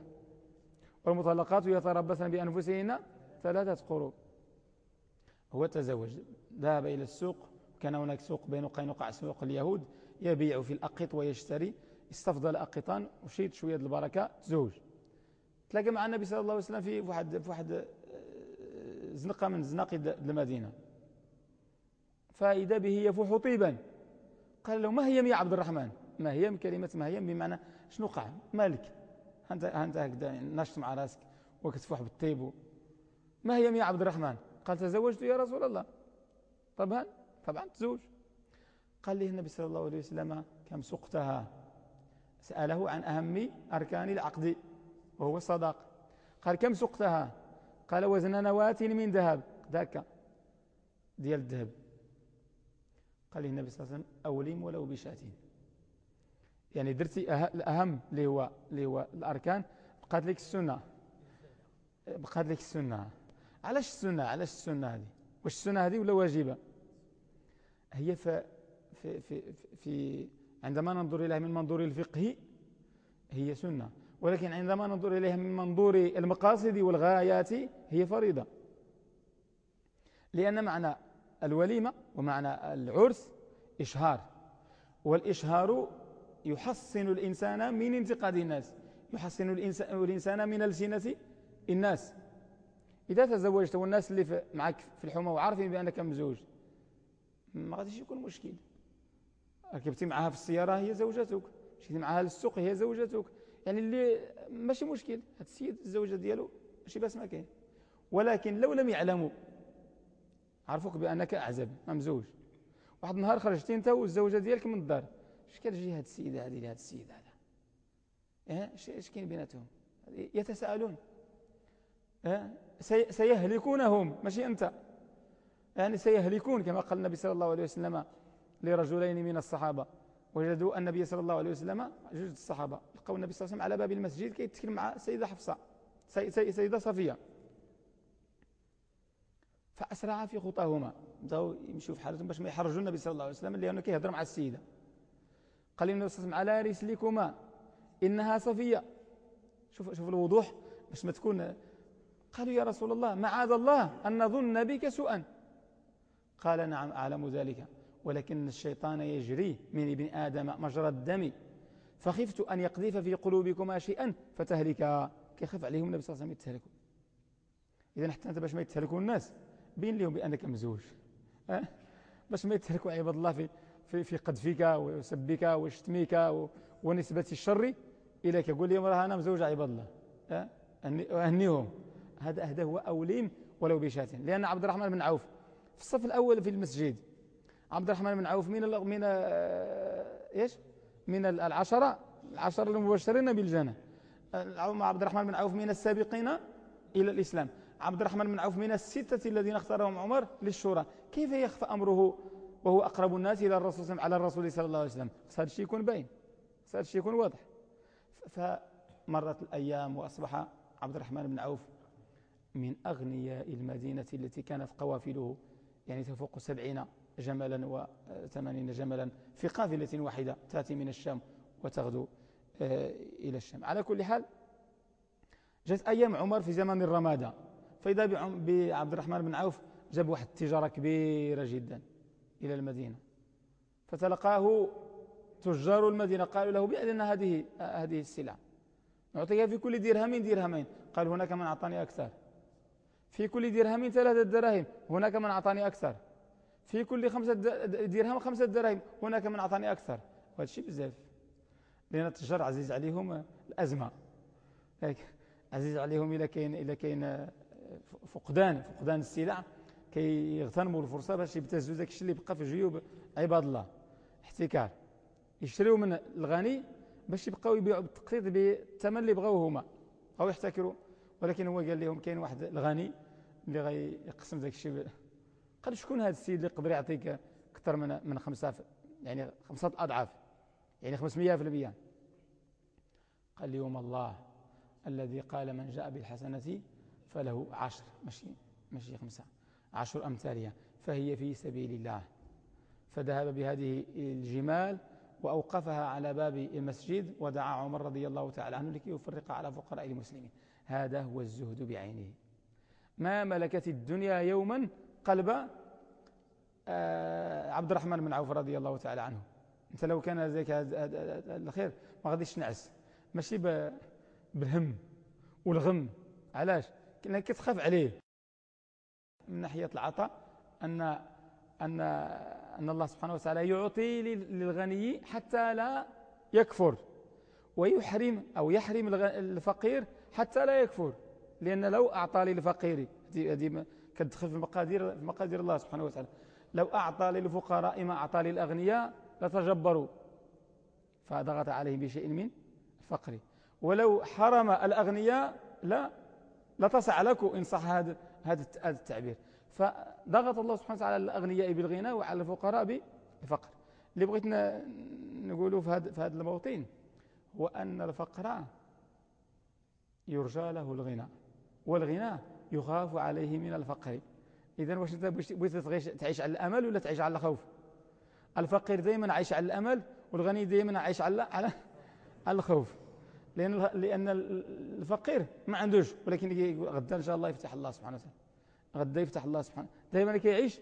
[SPEAKER 1] والمطلقات يتربصن بأنفسهن ثلاثة قروء. هو تزوج ذهب إلى السوق كان هناك سوق بين قينقاع سوق اليهود يبيع في الأقط ويشتري. استفضل أقطان وشيت شوية البركة تزوج تلاقى مع النبي صلى الله عليه وسلم في واحد في واحد آه، زنقة من زناق المدينة. فإذا به يفوح طيبا. قال له ما هي يا عبد الرحمن؟ ما هي كلمة؟ ما هي بمعنى شنو قع مالك. أنت أنت هكذا نشط مع راسك وكتفوح بالطيب ما هي يا عبد الرحمن؟ قال تزوجت يا رسول الله. طبعا طبعا تزوج. قال لي النبي صلى الله عليه وسلم كم سقتها؟ سأله عن أهم أركان العقد. وهو الصداق قال كم سقتها؟ قال وزن نواة من ذهب. ذاك ديال الذهب. قال النبي صلى الله عليه وسلم أوليم ولو بشاتين. يعني درتي الأهم اللي هو اللي هو الأركان بقات لك السنة. بقات لك السنة. علاش السنة؟ علاش السنة هذه؟ واش السنة هذه ولا واجبة؟ هي في في في, في عندما ننظر إليها من منظور الفقه هي سنة. ولكن عندما ننظر إليها من منظور المقاصد والغايات هي فريضة. لأن معنى الوليمة ومعنى العرس إشهار. والإشهار يحصن الإنسان من انتقاد الناس يحصن الإنسان من ألسنة الناس. إذا تزوجت والناس اللي معك في الحومة وعارفين بأنك مزوج ما غاديش يكون مشكل. ركبتي معها في السيارة هي زوجتك. مشيتي معها للسوق هي زوجتك. يعني اللي ماشي مشكل هذا السيد الزوجة ديالو ماشي بس ما كاين. ولكن لو لم يعلموا عرفوك بأنك أعزب ممزوج واحد النهار خرجتي انت والزوجة ديالك من الدار اش كتجي هاد السيدة هذه لهاد السيد هذا؟ إيه؟ اش كاين بيناتهم؟ يتساءلون. سيهلكونهم ماشي أنت. يعني سيهلكون كما قال النبي صلى الله عليه وسلم لرجلين من الصحابة. وجدوا النبي صلى الله عليه وسلم جوج الصحابة لقوا النبي صلى الله عليه وسلم على باب المسجد كيتكلم مع سيدة حفصة سيدة صفية. فأسرع في خطاهما بداو يمشوا في حالتهم باش ما يحرجوا النبي صلى الله عليه وسلم لأنه كيهضر مع السيدة. قال النبي صلى الله عليه وسلم على رسلكما إنها صفية. شوف شوف الوضوح باش ما تكون قالوا يا رسول الله معاذ الله أن نظن بك سوءا. قال نعم أعلم ذلك. ولكن الشيطان يجري من ابن آدم مجرى الدم. فخفت أن يقذف في قلوبكما شيئا فتهلكا كيخاف عليهم النبي صلى الله عليه وسلم يتهلكوا إذا حتى أنت باش ما يتهلكوا الناس بين لهم بأنك مزوج. أه؟ باش ما يتهلكوا عباد الله في في في قذفك وسبك وشتمك ونسبة الشر إليك يقول لهم راه أنا مزوج عباد الله. أه؟ أهنيهم هذا هذا هو أوليم ولو بشاة. لأن عبد الرحمن بن عوف في الصف الأول في المسجد عبد الرحمن بن عوف من من آه، إيش؟ من العشرة العشرة المبشرين بالجنة. عبد الرحمن بن عوف من السابقين إلى الإسلام. عبد الرحمن بن عوف من الستة الذين اختارهم عمر للشورى. كيف يخفى أمره وهو أقرب الناس إلى الرسول على الرسول صلى الله عليه وسلم؟ هذا الشيء يكون باين. هذا الشيء يكون واضح. فمرت الأيام وأصبح عبد الرحمن بن عوف من أغنياء المدينة التي كانت قوافله يعني تفوق سبعين جملا وثمانين جملا في قافلة واحدة تأتي من الشام وتغدو آه، إلى الشام. على كل حال جاءت أيام عمر في زمن الرمادة فإذا بعبد الرحمن بن عوف جاب واحد التجارة كبيرة جدا إلى المدينة فتلقاه تجار المدينة قالوا له بأن هذه هذه السلع نعطيها في كل درهم درهمين. قال هناك من أعطاني أكثر. في كل درهم ثلاثة دراهم هناك من أعطاني أكثر. في كل خمسة درهم خمسة دراهم هناك من أعطاني أكثر. وهذا الشيء بزاف. لأن التجار عزيز عليهم الأزمة. عزيز عليهم إلى كاين إلى كاين فقدان. فقدان السلع. كي يغتنموا الفرصة باش يبتزوا ذاك الشيء اللي بقى في جيوب عباد الله. احتكار. يشتريوا من الغني باش يبقاو يبيعوا بالتقسيط بالثمن اللي بغاوه هما. أو يحتكروا. ولكن هو قال لهم كاين واحد الغني اللي غيقسم ذاك الشيء قال شكون هذا السيد اللي يقدر يعطيك أكثر من من خمسة يعني خمسة أضعاف؟ يعني 500% قال لهم الله الذي قال من جاء بالحسنة فله عشر. ماشي ماشي خمسة. عشر أمثالها. فهي في سبيل الله. فذهب بهذه الجمال وأوقفها على باب المسجد ودعا عمر رضي الله تعالى عنه لكي يفرق على فقراء المسلمين. هذا هو الزهد بعينه. ما ملكت الدنيا يوما قلب آه، عبد الرحمن بن عوف رضي الله تعالى عنه. انت لو كان ذلك الخير ما غاديش نعس. ماشي بالهم والغم. علاش؟ لانك كتخاف عليه. من ناحية العطاء ان ان أن الله سبحانه وتعالى يعطي للغني حتى لا يكفر. ويحرم أو يحرم الفقير حتى لا يكفر. لأن لو أعطى للفقير هذه كتدخل في مقادير في مقادير الله سبحانه وتعالى. لو أعطى للفقراء ما أعطى للأغنياء لتجبروا. فضغط عليهم بشيء من الفقر. ولو حرم الأغنياء لا لتصع لكم إن صح هذا هذا التعبير. فضغط الله سبحانه وتعالى على الأغنياء بالغنى وعلى الفقراء بالفقر اللي بغيت نقوله في هذا في هذا الموطن هو أن الفقر يرجى له الغنى. والغنى يخاف عليه من الفقر. إذا واش أنت بغيت تعيش على الأمل ولا تعيش على الخوف؟ الفقير دائما عايش على الأمل والغني دائما عايش على على الخوف. لأن لأن الفقير ما عندوش ولكن غدا إن شاء الله يفتح الله سبحانه وتعالى. غدا يفتح الله سبحانه دائما كيعيش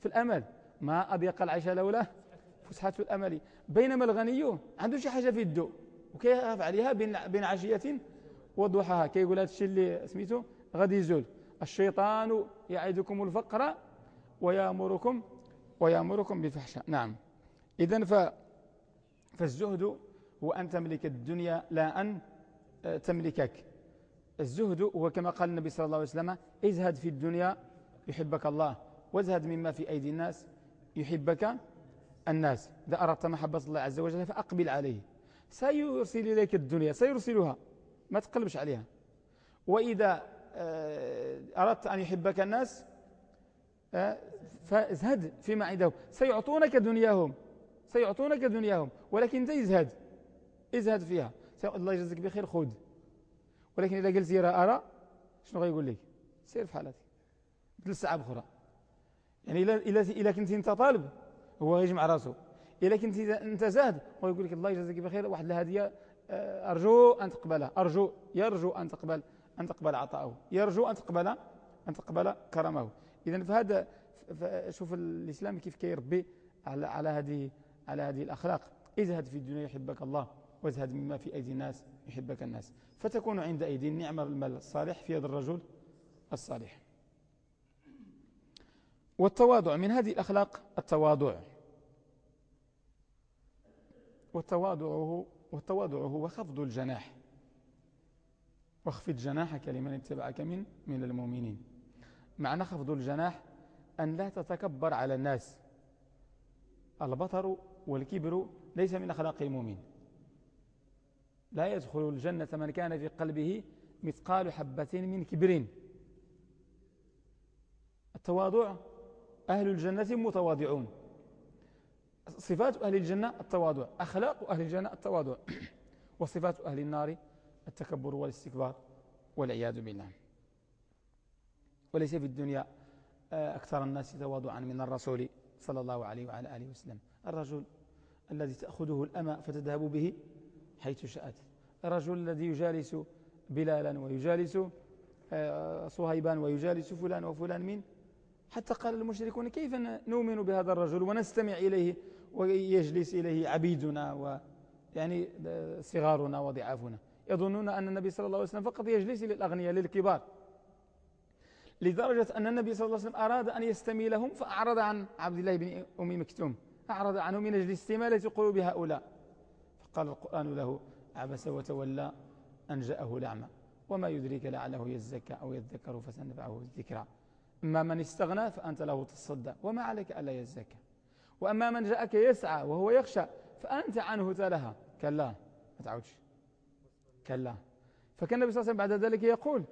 [SPEAKER 1] في الأمل. ما أضيق العيش لولا فسحة الأمل. بينما الغني عنده شي حاجة في يده وكيخاف عليها بين بين عشية وضحاها. كيقول هذا الشيء اللي سميتو غادي يزول الشيطان يعدكم الفقر ويامركم ويأمركم بالفحشاء. نعم. إذن ف فالزهد هو أن تملك الدنيا لا أن آه، تملكك. الزهد هو كما قال النبي صلى الله عليه وسلم ازهد في الدنيا يحبك الله وازهد مما في أيدي الناس يحبك الناس. إذا أردت محبة الله عز وجل فأقبل عليه. سيرسل إليك الدنيا سيرسلها. ما تقلبش عليها. وإذا أردت أن يحبك الناس آه، فازهد فيما عندهم سيعطونك دنياهم سيعطونك دنياهم ولكن إنت ازهد ازهد فيها. الله يجزيك بخير خذ. ولكن إذا قلت يرى أرى شنو غيقول لك؟ سير في حالتك. ثلاث ساعة أخرى يعني إلا إلا كنت أنت طالب هو غيجمع راسه. إلا كنت أنت زاهد هو يقول لك الله يجزيك بخير واحد الهدية آه، أرجو أن تقبلها أرجو يرجو أن تقبل. أن تقبل عطاءه يرجو أن تقبل أن تقبل كرمه. إذا فهذا شوف الإسلام كيف كيربي على على هذه على هذه الأخلاق. ازهد في الدنيا يحبك الله. وازهد مما في أيدي الناس يحبك الناس. فتكون عند أيدي النعمة المال الصالح في يد الرجل الصالح. والتواضع. من هذه الأخلاق التواضع. والتواضع والتواضع هو خفض الجناح. واخفض جناحك لمن اتبعك من من المؤمنين. معنى خفض الجناح أن لا تتكبر على الناس. البطر والكبر ليس من أخلاق المؤمن. لا يدخل الجنة من كان في قلبه مثقال حبة من كبر. التواضع أهل الجنة متواضعون. صفات أهل الجنة التواضع أخلاق أهل الجنة التواضع. وصفات أهل النار التكبر والاستكبار والعياذ بالله. وليس في الدنيا آه، أكثر الناس تواضعا من الرسول صلى الله عليه وعلى آله وسلم. الرجل الذي تأخذه الأمى فتذهب به حيث شاءت. الرجل الذي يجالس بلالا ويجالس آه، صهيبان ويجالس فلان وفلان من حتى قال المشركون كيف نؤمن بهذا الرجل ونستمع إليه ويجلس إليه عبيدنا و يعني صغارنا وضعافنا. يظنون أن النبي صلى الله عليه وسلم فقط يجلس للأغنياء للكبار. لدرجة أن النبي صلى الله عليه وسلم أراد أن يستميلهم فأعرض عن عبد الله بن أم مكتوم أعرض عنه من أجل استمالة قلوب هؤلاء. فقال القرآن له عبس وتولى أن جاءه الأعمى وما يدريك لعله يزكى أو يذكر فسنفعه الذكرى. أما من استغنى فأنت له تصدى وما عليك ألا يزكى. وأما من جاءك يسعى وهو يخشى فأنت عنه تلها كلا ما تعودش. كلا. فكان النبي صلى الله عليه وسلم بعد ذلك يقول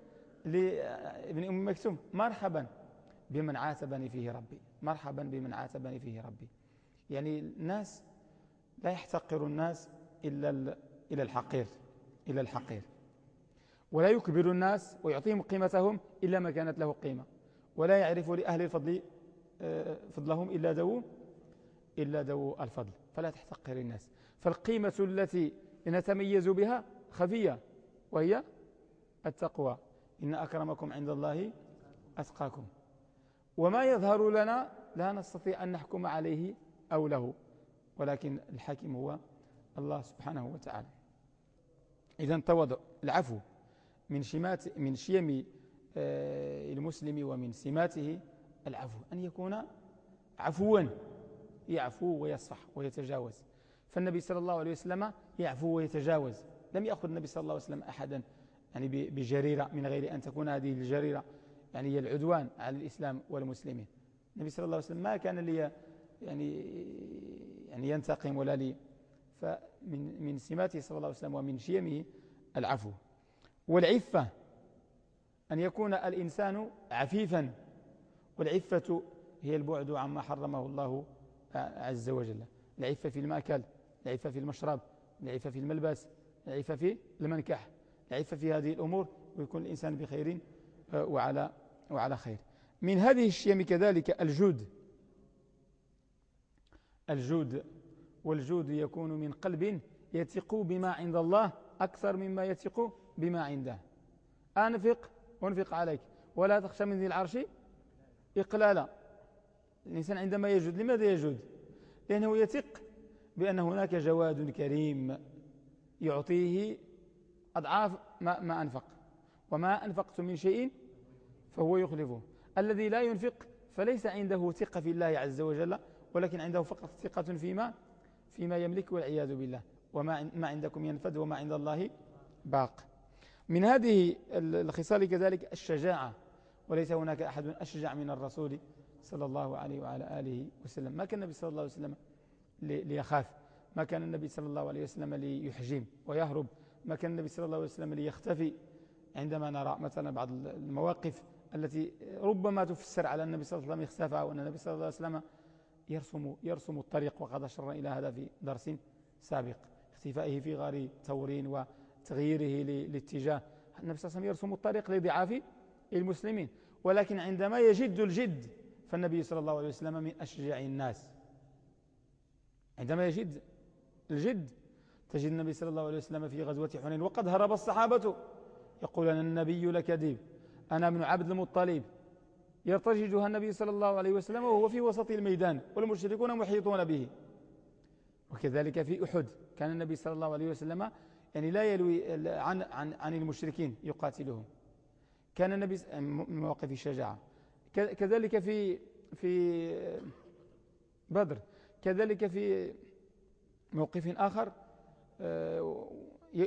[SPEAKER 1] لابن أم مكتوم مرحبا بمن عاتبني فيه ربي. مرحبا بمن عاتبني فيه ربي. يعني الناس لا يحتقر الناس إلا إلى الحقير إلى الحقير. ولا يكبر الناس ويعطيهم قيمتهم إلا ما كانت له قيمة. ولا يعرف لأهل الفضل آه، فضلهم إلا ذو إلا ذو الفضل. فلا تحتقر الناس. فالقيمة التي نتميز بها خفية وهي التقوى. إن أكرمكم عند الله أتقاكم. وما يظهر لنا لا نستطيع أن نحكم عليه أو له. ولكن الحاكم هو الله سبحانه وتعالى. إذا تواضع. العفو. من شمات من شيم آه، المسلم ومن سماته العفو. أن يكون عفوا. يعفو ويصفح ويتجاوز. فالنبي صلى الله عليه وسلم يعفو ويتجاوز. لم يأخذ النبي صلى الله عليه وسلم أحدا يعني بجريرة من غير أن تكون هذه الجريرة يعني هي العدوان على الإسلام والمسلمين. النبي صلى الله عليه وسلم ما كان لي يعني يعني ينتقم ولا لي. فمن من سماته صلى الله عليه وسلم ومن شيمه العفو. والعفة أن يكون الإنسان عفيفا. والعفة هي البعد عما حرمه الله عز وجل. العفة في المأكل العفة في المشرب العفة في الملبس العفة في المنكح العفة في هذه الأمور ويكون الإنسان بخير آه، وعلى, وعلى خير. من هذه الشيم كذلك الجود. الجود والجود يكون من قلب يثق بما عند الله أكثر مما يثق بما عنده. أنفق وانفق عليك. ولا تخشى من ذي العرش إقلالا. الإنسان عندما يجود لماذا يجود؟ لأنه يثق بأن هناك جواد كريم. يعطيه أضعاف ما, ما أنفق. وما أنفقت من شيء فهو يخلفه. الذي لا ينفق فليس عنده ثقة في الله عز وجل ولكن عنده فقط ثقة فيما فيما يملك والعياذ بالله. وما ما عندكم ينفد وما عند الله باق. من هذه الخصال كذلك الشجاعة. وليس هناك أحد أشجع من الرسول صلى الله عليه وعلى آله وسلم. ما كان النبي صلى الله عليه وسلم ليخاف. ما كان النبي صلى الله عليه وسلم ليحجم ويهرب ما كان النبي صلى الله عليه وسلم ليختفي. عندما نرى مثلا بعض المواقف التي ربما تفسر على النبي صلى الله عليه وسلم اختفى وأن النبي صلى الله عليه وسلم يرسم, يرسم الطريق وقد أشرنا إلى هذا في درس سابق. اختفائه في غار تورين وتغييره لاتجاه. النبي صلى الله عليه وسلم يرسم الطريق لضعاف المسلمين ولكن عندما يجد الجد فالنبي صلى الله عليه وسلم من أشجع الناس. عندما يجد الجد. تجد النبي صلى الله عليه وسلم في غزوة حنين وقد هرب الصحابة. يقول أن النبي لكذب. أنا ابن عبد المطلب. يرتججها النبي صلى الله عليه وسلم وهو في وسط الميدان والمشركون محيطون به. وكذلك في أحد. كان النبي صلى الله عليه وسلم يعني لا يلوي عن, عن, عن المشركين يقاتلهم. كان النبي مواقف الشجاعة. كذلك في في بدر. كذلك في موقف آخر آه،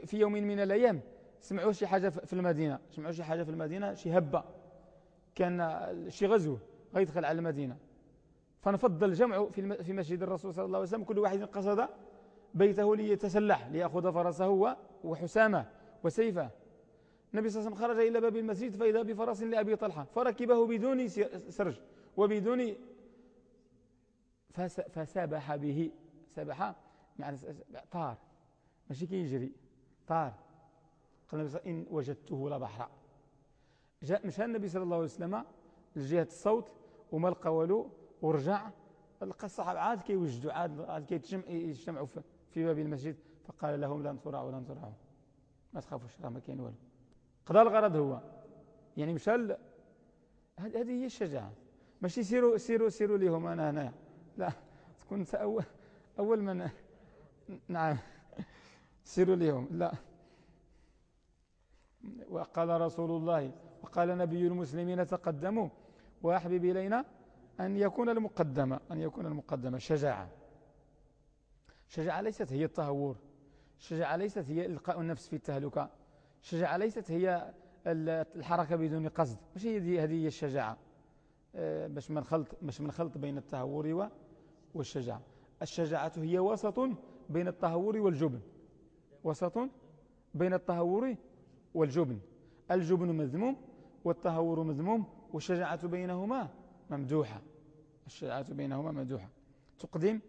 [SPEAKER 1] في يوم من الأيام سمعوا شي حاجة في المدينة سمعوا شي حاجة في المدينة شي هبة. كان شي غزو غيدخل على المدينة. فنفض الجمع في في مسجد الرسول صلى الله عليه وسلم كل واحد قصد بيته ليتسلح ليأخذ فرسه وحسامة وسيفة. النبي صلى الله عليه وسلم خرج إلى باب المسجد فإذا بفرس لأبي طلحة فركبه بدون سرج وبدون فسبح به سبح يعني طار. ماشي كيجري طار. قال النبي إن وجدته لبحر جاء مشى النبي صلى الله عليه وسلم لجهة الصوت وما لقى والو ورجع لقى الصحابة عاد كيوجدوا عاد عاد كيجتمعوا في باب المسجد فقال لهم لا نصرعوا لا نصرعوا ما تخافوش راه ما كاين والو. قضى الغرض هو. يعني مشى هذه هي الشجاعة. ماشي سيروا سيروا سيروا ليهم أنا هنا لا تكون انت اول أول من نعم. سيروا ليهم لا. وقال رسول الله وقال نبي المسلمين تقدموا وأحبب إلينا أن يكون المقدمة أن يكون المقدمة شجاعة. شجاعة ليست هي التهور. شجاعة ليست هي إلقاء النفس في التهلكة. شجاعة ليست هي الحركة بدون قصد. مش هي هذه هي الشجاعة. آه، باش من خلط باش من خلط بين التهور والشجاعة. الشجاعة هي وسط بين التهور والجبن. وسط بين التهور والجبن. الجبن مذموم والتهور مذموم والشجاعة بينهما ممدوحة. الشجاعة بينهما ممدوحة. تقدم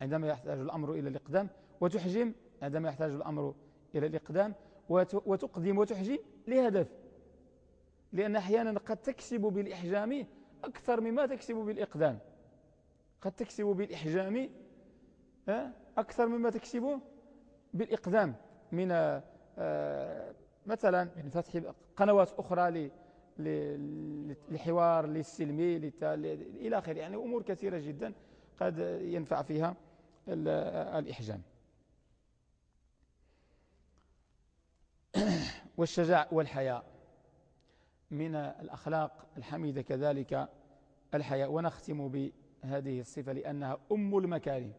[SPEAKER 1] عندما يحتاج الأمر إلى الإقدام وتحجم عندما يحتاج الأمر إلى الإقدام وتقدم وتحجم لهدف. لأن أحيانا قد تكسب بالإحجام أكثر مما تكسب بالإقدام. قد تكسب بالإحجام أكثر مما تكسب بالإقدام من آه، مثلا من يعني فتح قنوات أخرى لحوار للسلمي إلى آخره. يعني أمور كثيرة جدا قد ينفع فيها الإحجام. والشجاع والحياء. من الأخلاق الحميدة كذلك الحياء. ونختم بهذه الصفة لأنها أم المكارم.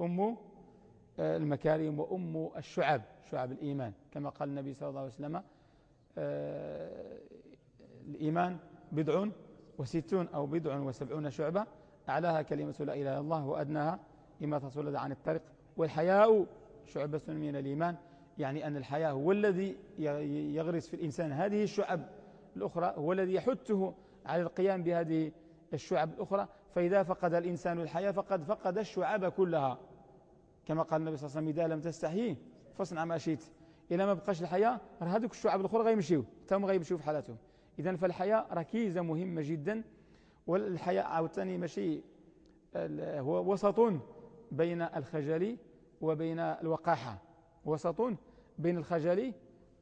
[SPEAKER 1] أم المكارم وأم الشعب شعب الإيمان. كما قال النبي صلى الله عليه وسلم آه، الإيمان بضع وستون أو بضع وسبعون شعبة. أعلاها كلمة لا إله إلا الله وأدناها إما تصل عن الطريق. والحياء شعبة من الإيمان يعني أن الحياء هو الذي يغرس في الإنسان هذه الشعب الأخرى هو الذي يحثه على القيام بهذه الشعب الأخرى. فإذا فقد الإنسان الحياة فقد فقد الشعب كلها. كما قال النبي صلى الله عليه وسلم إذا لم تستحيي فاصنع ما شئت إلا ما بقاش الحياة راه هذوك الشعب الأخرى غيمشيو تاهم غيمشيو في حالاتهم. إذا فالحياة ركيزة مهمة جدا والحياة عاوتاني ماشي هو وسط بين الخجل وبين الوقاحة. وسط بين الخجل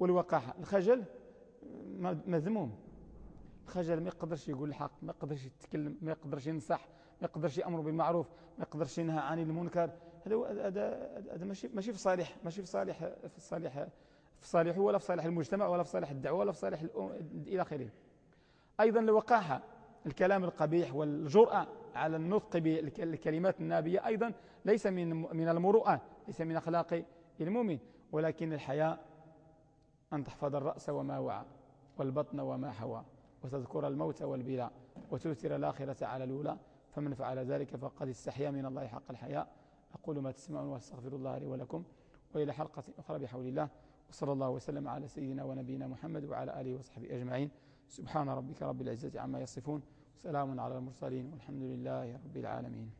[SPEAKER 1] والوقاحة. الخجل مذموم الخجل ما يقدرش يقول الحق ما يقدرش يتكلم ما يقدرش ينصح ما يقدرش يأمر بالمعروف ما يقدرش ينهى عن المنكر. هذا هذا هذا ماشي ماشي في صالح ماشي في صالح في صالح في صالحه ولا في صالح المجتمع ولا في صالح الدعوة ولا في صالح إلى آخره. أيضا الوقاحه الكلام القبيح والجرأة على النطق بالكلمات النابية أيضا ليس من من المروءة ليس من أخلاق المؤمن ولكن الحياء أن تحفظ الرأس وما وعى والبطن وما حوى وتذكر الموت والبلاء وتؤثر الآخرة على الأولى فمن فعل ذلك فقد استحيا من الله حق الحياء. أقول ما تسمعون وأستغفر الله لي ولكم وإلى حلقة أخرى بحول الله وصلى الله وسلم على سيدنا ونبينا محمد وعلى آله وصحبه أجمعين. سبحان ربك رب العزة عما يصفون سلام على المرسلين والحمد لله رب العالمين.